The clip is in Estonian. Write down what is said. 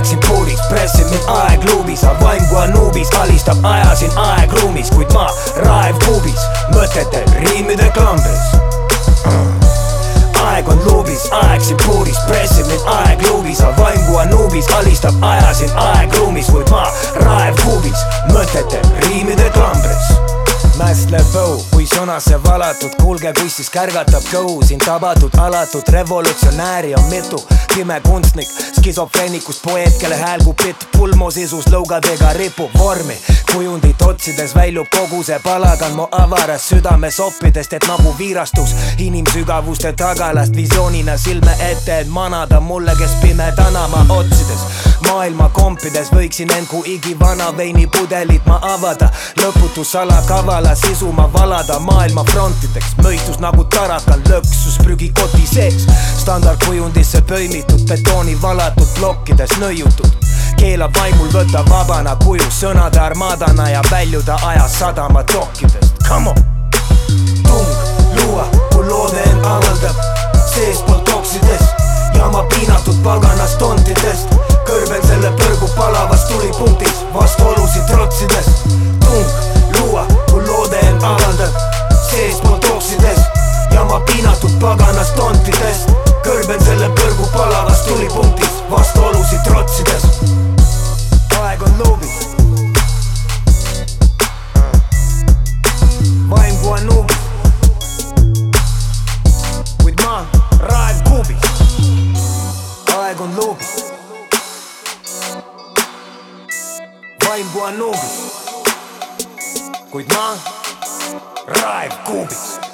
luubis, aeg siin puudis, pressin mind aegluubis, aga vaim kui Anubis alistab aja siin aegruumis, kuid ma raev kuubis, mõtete riimide klambris. Aeg on luubis, aeg siin puudis, pressib mind aegluubis, aga vaim kui Anubis alistab aja siin aegruumis, kuid ma raev kuubis, mõtete riimide klambris. Õu, kui sõnasse valatud, kuulge, kus siis kärgatab kõhu, siin tabatud, alatud revolutsionääri on mitu, pime kunstnik, skisofreenikust poeet, kelle hääl kui bitt pulmosisus lõugadega ripub vormi, kujundit otsides väljub kogu see palagan mu avaras südames oppidest, et nagu viirastus inimsügavuste tagalast visioonina silme ette, et manada mulle, kes pimedana ma otsides maailma kompides võiksin end kui igivana veinipudelit ma avada, lõputu salakavala sisu ma valada maailma frontideks, mõistus nagu tarakan lõksus prügikoti sees, standardkujundisse pöimitud betooni valatud plokkides nõiutud, keelab vaimul võtta vabana kuju sõnade armaadana ja väljuda ajas sadama dokkidest, come on! Tung, luua, kui loode end avaldab. Seestpoolt oksidest ja ma piinatud paganast tontidest vastuolusid trotsides. Tung, luua, kui loode end avaldab seestpoolt oksidest ja ma piinatud paganast tontidest. Kõrben selle põrgu palavas tulipunktis vastuolusid trotsides. Aeg on luubis Bajm bua nubi Kujt ma? Rajv kubi.